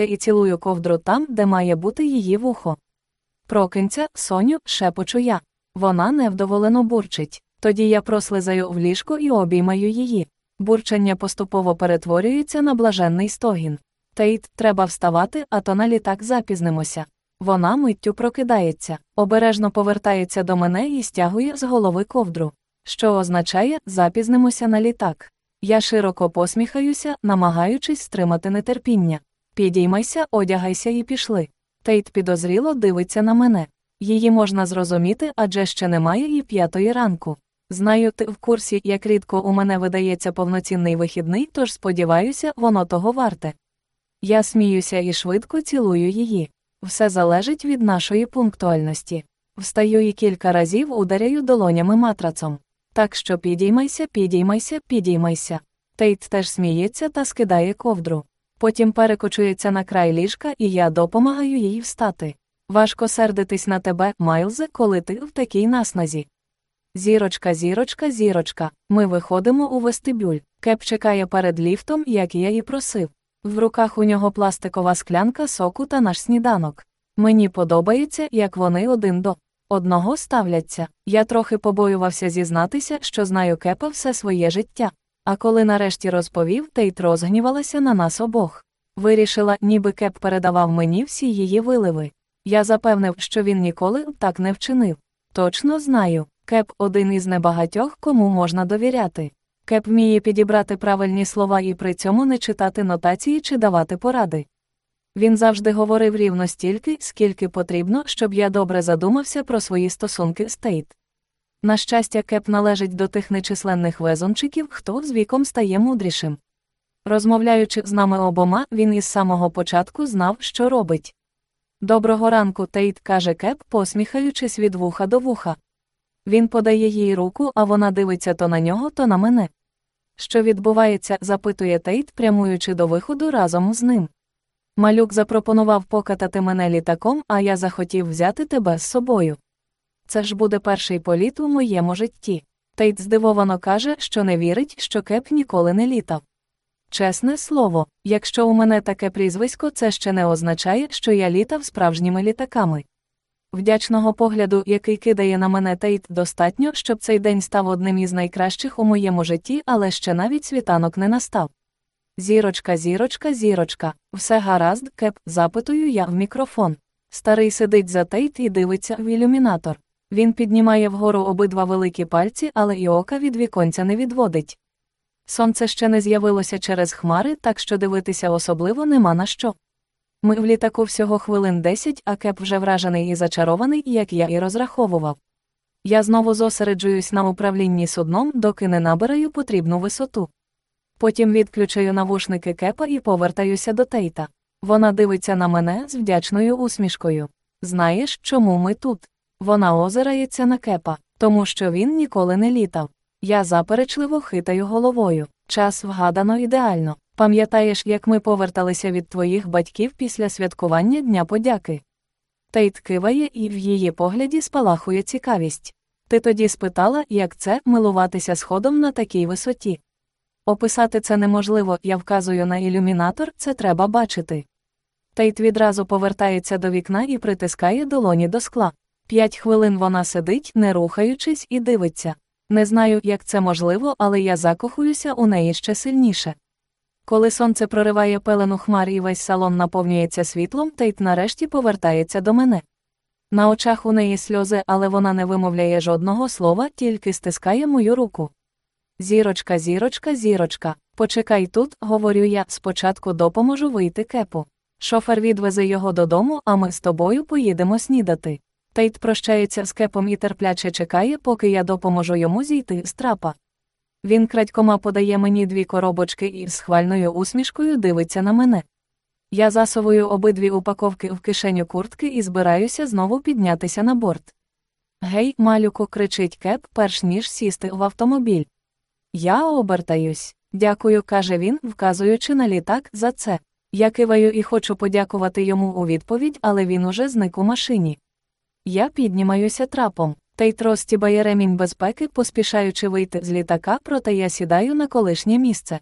Я і цілую ковдру там, де має бути її вухо. Прокинься, Соню, шепочу я. Вона невдоволено бурчить. Тоді я прослизаю в ліжко і обіймаю її. Бурчання поступово перетворюється на блаженний стогін. Тейт, треба вставати, а то на літак запізнимося. Вона миттю прокидається, обережно повертається до мене і стягує з голови ковдру. Що означає, запізнимося на літак. Я широко посміхаюся, намагаючись стримати нетерпіння. Підіймайся, одягайся і пішли. Тейт підозріло дивиться на мене. Її можна зрозуміти, адже ще немає і п'ятої ранку. Знаю, ти в курсі, як рідко у мене видається повноцінний вихідний, тож сподіваюся, воно того варте. Я сміюся і швидко цілую її. Все залежить від нашої пунктуальності. Встаю і кілька разів ударяю долонями матрацом. Так що підіймайся, підіймайся, підіймайся. Тейт теж сміється та скидає ковдру. Потім перекочується на край ліжка, і я допомагаю їй встати. Важко сердитись на тебе, Майлзе, коли ти в такій насназі. Зірочка, зірочка, зірочка. Ми виходимо у вестибюль. Кеп чекає перед ліфтом, як я і просив. В руках у нього пластикова склянка соку та наш сніданок. Мені подобається, як вони один до одного ставляться. Я трохи побоювався зізнатися, що знаю кепа все своє життя. А коли нарешті розповів, Тейт розгнівалася на нас обох. Вирішила, ніби кеп передавав мені всі її виливи. Я запевнив, що він ніколи так не вчинив. Точно знаю, кеп один із небагатьох, кому можна довіряти. Кеп вміє підібрати правильні слова і при цьому не читати нотації чи давати поради. Він завжди говорив рівно стільки, скільки потрібно, щоб я добре задумався про свої стосунки з Тейт. На щастя, кеп належить до тих нечисленних везончиків, хто з віком стає мудрішим. Розмовляючи з нами обома, він із самого початку знав, що робить. Доброго ранку, Тейт, каже Кеп, посміхаючись від вуха до вуха. Він подає їй руку, а вона дивиться то на нього, то на мене. Що відбувається, запитує Тейт, прямуючи до виходу разом з ним. Малюк запропонував покатати мене літаком, а я захотів взяти тебе з собою. Це ж буде перший політ у моєму житті. Тейт здивовано каже, що не вірить, що Кеп ніколи не літав. Чесне слово, якщо у мене таке прізвисько, це ще не означає, що я літав справжніми літаками. Вдячного погляду, який кидає на мене Тейт, достатньо, щоб цей день став одним із найкращих у моєму житті, але ще навіть світанок не настав. Зірочка, зірочка, зірочка, все гаразд, кеп, запитую я в мікрофон. Старий сидить за Тейт і дивиться в ілюмінатор. Він піднімає вгору обидва великі пальці, але і ока від віконця не відводить. Сонце ще не з'явилося через хмари, так що дивитися особливо нема на що. Ми в літаку всього хвилин десять, а кеп вже вражений і зачарований, як я і розраховував. Я знову зосереджуюсь на управлінні судном, доки не набираю потрібну висоту. Потім відключаю навушники кепа і повертаюся до Тейта. Вона дивиться на мене з вдячною усмішкою. Знаєш, чому ми тут? Вона озирається на кепа, тому що він ніколи не літав. Я заперечливо хитаю головою. Час вгадано ідеально. Пам'ятаєш, як ми поверталися від твоїх батьків після святкування Дня подяки? Тейт киває, і в її погляді спалахує цікавість. Ти тоді спитала, як це милуватися сходом на такій висоті. Описати це неможливо, я вказую на ілюмінатор, це треба бачити. Тейт відразу повертається до вікна і притискає долоні до скла. П'ять хвилин вона сидить, не рухаючись, і дивиться. Не знаю, як це можливо, але я закохуюся у неї ще сильніше. Коли сонце прориває пелену хмар і весь салон наповнюється світлом, Тейт нарешті повертається до мене. На очах у неї сльози, але вона не вимовляє жодного слова, тільки стискає мою руку. Зірочка, зірочка, зірочка. Почекай тут, говорю я, спочатку допоможу вийти кепу. Шофер відвезе його додому, а ми з тобою поїдемо снідати. Тейт прощається з кепом і терпляче чекає, поки я допоможу йому зійти з трапа. Він крадькома подає мені дві коробочки і з хвальною усмішкою дивиться на мене. Я засовую обидві упаковки в кишеню куртки і збираюся знову піднятися на борт. Гей, малюку, кричить кеп, перш ніж сісти в автомобіль. Я обертаюсь. Дякую, каже він, вказуючи на літак за це. Я киваю і хочу подякувати йому у відповідь, але він уже зник у машині. Я піднімаюся трапом. Тейт розтібає ремінь безпеки, поспішаючи вийти з літака, проте я сідаю на колишнє місце.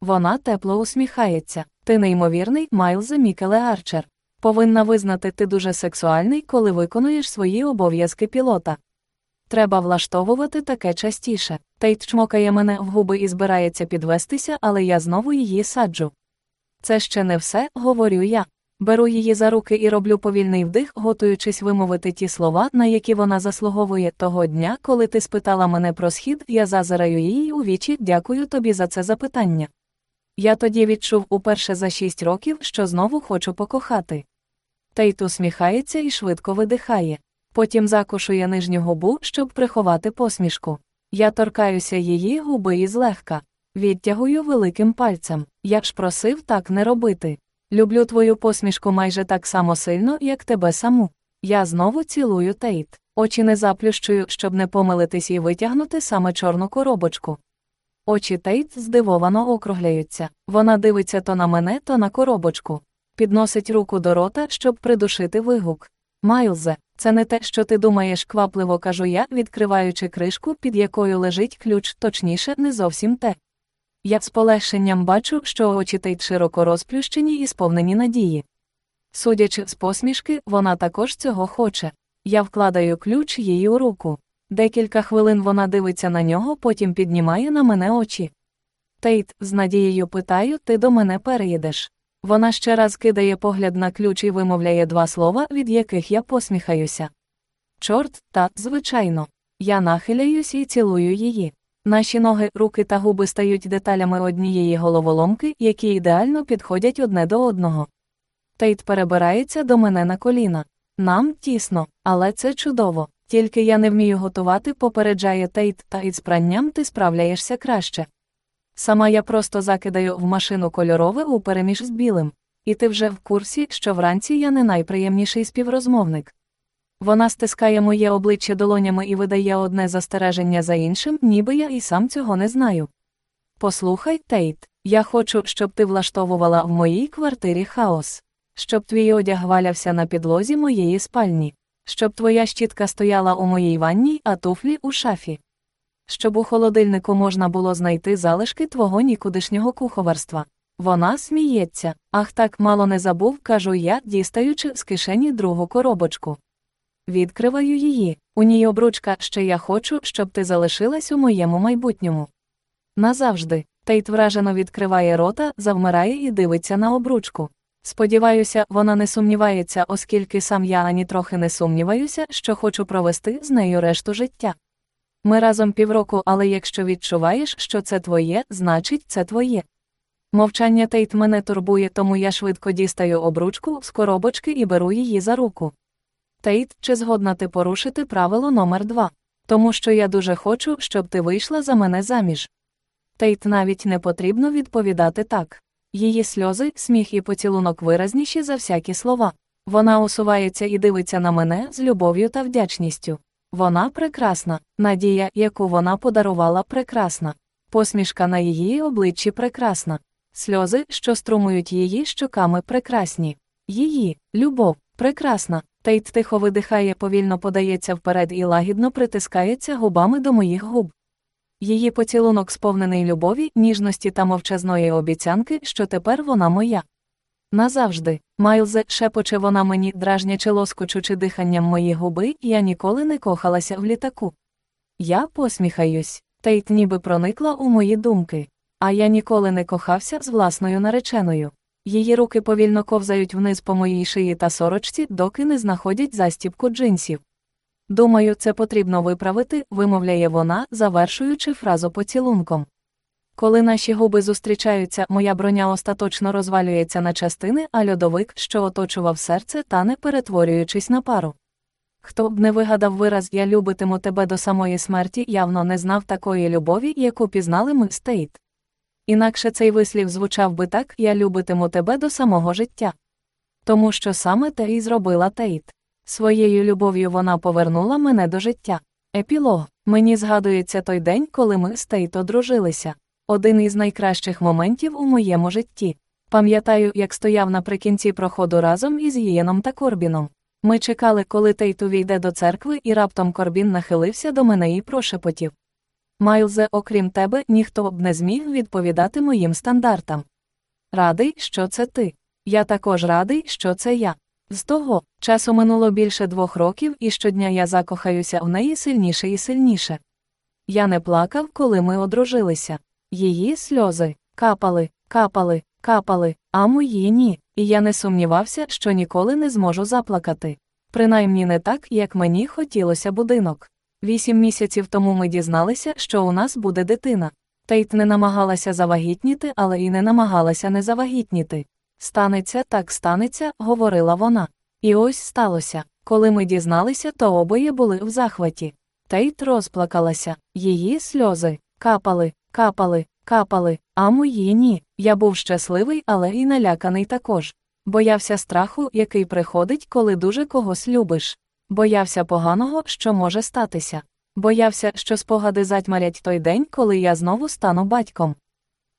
Вона тепло усміхається. Ти неймовірний, Майлзе Мікеле Арчер. Повинна визнати, ти дуже сексуальний, коли виконуєш свої обов'язки пілота. Треба влаштовувати таке частіше. Тейт чмокає мене в губи і збирається підвестися, але я знову її саджу. Це ще не все, говорю я. Беру її за руки і роблю повільний вдих, готуючись вимовити ті слова, на які вона заслуговує того дня, коли ти спитала мене про схід, я зазираю їй у вічі, дякую тобі за це запитання. Я тоді відчув уперше за шість років, що знову хочу покохати. Тейт усміхається і швидко видихає. Потім закушує нижню губу, щоб приховати посмішку. Я торкаюся її губи і злегка. Відтягую великим пальцем. Я ж просив так не робити. Люблю твою посмішку майже так само сильно, як тебе саму. Я знову цілую Тейт. Очі не заплющую, щоб не помилитись і витягнути саме чорну коробочку. Очі Тейт здивовано округляються. Вона дивиться то на мене, то на коробочку. Підносить руку до рота, щоб придушити вигук. Майлзе, це не те, що ти думаєш, квапливо кажу я, відкриваючи кришку, під якою лежить ключ, точніше, не зовсім те. Я з полегшенням бачу, що очі Тейт широко розплющені і сповнені надії. Судячи з посмішки, вона також цього хоче. Я вкладаю ключ їй у руку. Декілька хвилин вона дивиться на нього, потім піднімає на мене очі. Тейт, з надією питаю, ти до мене переїдеш. Вона ще раз кидає погляд на ключ і вимовляє два слова, від яких я посміхаюся. Чорт, та, звичайно. Я нахиляюсь і цілую її. Наші ноги, руки та губи стають деталями однієї головоломки, які ідеально підходять одне до одного. Тейт перебирається до мене на коліна. Нам тісно, але це чудово. Тільки я не вмію готувати, попереджає Тейт, та із пранням ти справляєшся краще. Сама я просто закидаю в машину кольорове у переміж з білим. І ти вже в курсі, що вранці я не найприємніший співрозмовник. Вона стискає моє обличчя долонями і видає одне застереження за іншим, ніби я і сам цього не знаю. Послухай, Тейт, я хочу, щоб ти влаштовувала в моїй квартирі хаос, щоб твій одяг валявся на підлозі моєї спальні, щоб твоя щітка стояла у моїй ванній, а туфлі у шафі. Щоб у холодильнику можна було знайти залишки твого нікудишнього куховарства. Вона сміється. Ах, так мало не забув, кажу я, дістаючи з кишені другу коробочку. Відкриваю її. У ній обручка, ще я хочу, щоб ти залишилась у моєму майбутньому. Назавжди. Тейт вражено відкриває рота, завмирає і дивиться на обручку. Сподіваюся, вона не сумнівається, оскільки сам я ані трохи не сумніваюся, що хочу провести з нею решту життя. Ми разом півроку, але якщо відчуваєш, що це твоє, значить це твоє. Мовчання Тейт мене турбує, тому я швидко дістаю обручку з коробочки і беру її за руку. Тейт, чи згодна ти порушити правило номер два? Тому що я дуже хочу, щоб ти вийшла за мене заміж. Тейт навіть не потрібно відповідати так. Її сльози, сміх і поцілунок виразніші за всякі слова. Вона усувається і дивиться на мене з любов'ю та вдячністю. Вона прекрасна, надія, яку вона подарувала, прекрасна. Посмішка на її обличчі прекрасна. Сльози, що струмують її щоками, прекрасні. Її, любов, прекрасна. Тейт тихо видихає, повільно подається вперед і лагідно притискається губами до моїх губ. Її поцілунок сповнений любові, ніжності та мовчазної обіцянки, що тепер вона моя. Назавжди, Майлзе, шепоче вона мені, дражнячи лоскочучи диханням мої губи, я ніколи не кохалася в літаку. Я посміхаюсь, Тейт ніби проникла у мої думки. А я ніколи не кохався з власною нареченою. Її руки повільно ковзають вниз по моїй шиї та сорочці, доки не знаходять застібку джинсів. Думаю, це потрібно виправити, вимовляє вона, завершуючи фразу поцілунком. Коли наші губи зустрічаються, моя броня остаточно розвалюється на частини, а льодовик, що оточував серце, тане перетворюючись на пару. Хто б не вигадав вираз Я любитиму тебе до самої смерті, явно не знав такої любові, яку пізнали ми Стейт. Інакше цей вислів звучав би так Я любитиму тебе до самого життя. Тому що саме те і зробила Тейт. Своєю любов'ю вона повернула мене до життя. Епілог. Мені згадується той день, коли ми з Тейт одружилися. Один із найкращих моментів у моєму житті. Пам'ятаю, як стояв наприкінці проходу разом із Їєном та Корбіном. Ми чекали, коли Тейт увійде до церкви, і раптом Корбін нахилився до мене і прошепотів. Майлзе, окрім тебе, ніхто б не зміг відповідати моїм стандартам. Радий, що це ти. Я також радий, що це я. З того часу минуло більше двох років, і щодня я закохаюся в неї сильніше і сильніше. Я не плакав, коли ми одружилися. Її сльози капали, капали, капали, а мої ні, і я не сумнівався, що ніколи не зможу заплакати. Принаймні не так, як мені хотілося будинок. Вісім місяців тому ми дізналися, що у нас буде дитина. Тейт не намагалася завагітніти, але і не намагалася не завагітніти. Станеться, так станеться, говорила вона. І ось сталося. Коли ми дізналися, то обоє були в захваті. Тейт розплакалася, її сльози капали, капали, капали, а мої ні. Я був щасливий, але і наляканий також. Боявся страху, який приходить, коли дуже когось любиш. Боявся поганого, що може статися. Боявся, що спогади затьмарять той день, коли я знову стану батьком.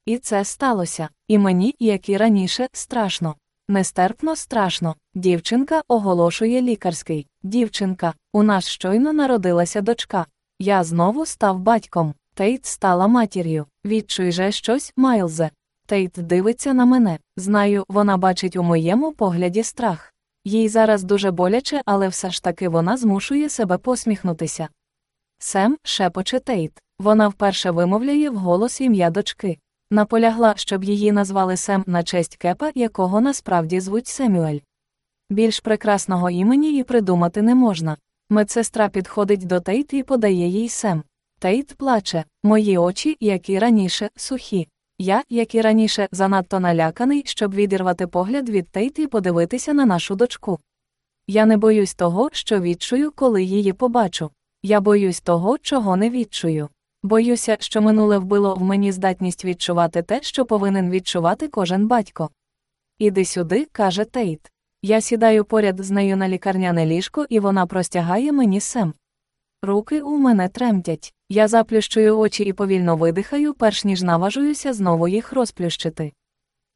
І це сталося. І мені, як і раніше, страшно. Нестерпно страшно. Дівчинка оголошує лікарський. Дівчинка, у нас щойно народилася дочка. Я знову став батьком. Тейт стала матір'ю. Відчуй же щось, Майлзе. Тейт дивиться на мене. Знаю, вона бачить у моєму погляді страх. Їй зараз дуже боляче, але все ж таки вона змушує себе посміхнутися. Сем, шепоче Тейт. Вона вперше вимовляє вголос ім'я дочки. Наполягла, щоб її назвали Сем на честь кепа, якого насправді звуть Семюель. Більш прекрасного імені і придумати не можна. Медсестра підходить до Тейт і подає їй Сем. Тейт плаче, мої очі, як і раніше, сухі. Я, як і раніше, занадто наляканий, щоб відірвати погляд від Тейт і подивитися на нашу дочку. Я не боюсь того, що відчую, коли її побачу. Я боюсь того, чого не відчую. Боюся, що минуле вбило в мені здатність відчувати те, що повинен відчувати кожен батько. Іди сюди, каже Тейт. Я сідаю поряд з нею на лікарняне ліжко, і вона простягає мені сем. Руки у мене тремтять. Я заплющую очі і повільно видихаю, перш ніж наважуюся знову їх розплющити.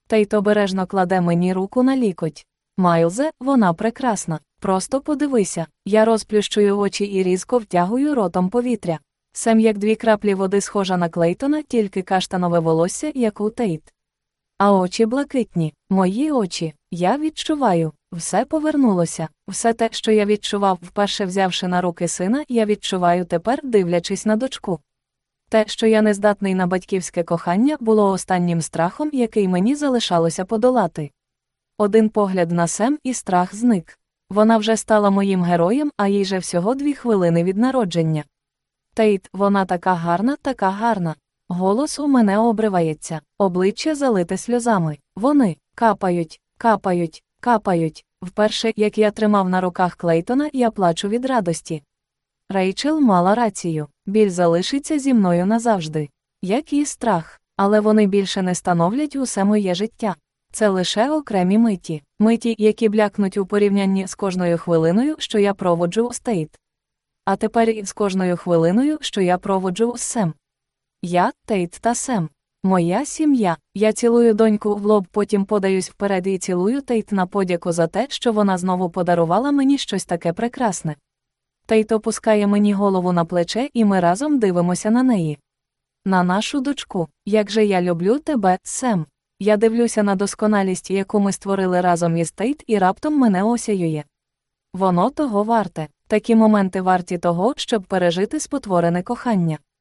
Тейт обережно кладе мені руку на лікоть. Майлзе, вона прекрасна. Просто подивися. Я розплющую очі і різко втягую ротом повітря. Сем як дві краплі води схожа на Клейтона, тільки каштанове волосся, як у Тейт. А очі блакитні, мої очі, я відчуваю, все повернулося, все те, що я відчував, вперше взявши на руки сина, я відчуваю тепер, дивлячись на дочку. Те, що я не здатний на батьківське кохання, було останнім страхом, який мені залишалося подолати. Один погляд на Сем і страх зник. Вона вже стала моїм героєм, а їй же всього дві хвилини від народження. Тейт, вона така гарна, така гарна. Голос у мене обривається, обличчя залите сльозами. Вони капають, капають, капають. Вперше, як я тримав на руках Клейтона, я плачу від радості. Рейчел мала рацію, біль залишиться зі мною назавжди. Як і страх, але вони більше не становлять усе моє життя. Це лише окремі миті, миті, які блякнуть у порівнянні з кожною хвилиною, що я проводжу із Тейт. А тепер і з кожною хвилиною, що я проводжу з Сем. Я, Тейт та Сем. Моя сім'я. Я цілую доньку в лоб, потім подаюсь вперед і цілую Тейт на подяку за те, що вона знову подарувала мені щось таке прекрасне. Тейт опускає мені голову на плече, і ми разом дивимося на неї. На нашу дочку. Як же я люблю тебе, Сем. Я дивлюся на досконалість, яку ми створили разом із Тейт, і раптом мене осяює. Воно того варте. Такі моменти варті того, щоб пережити спотворене кохання.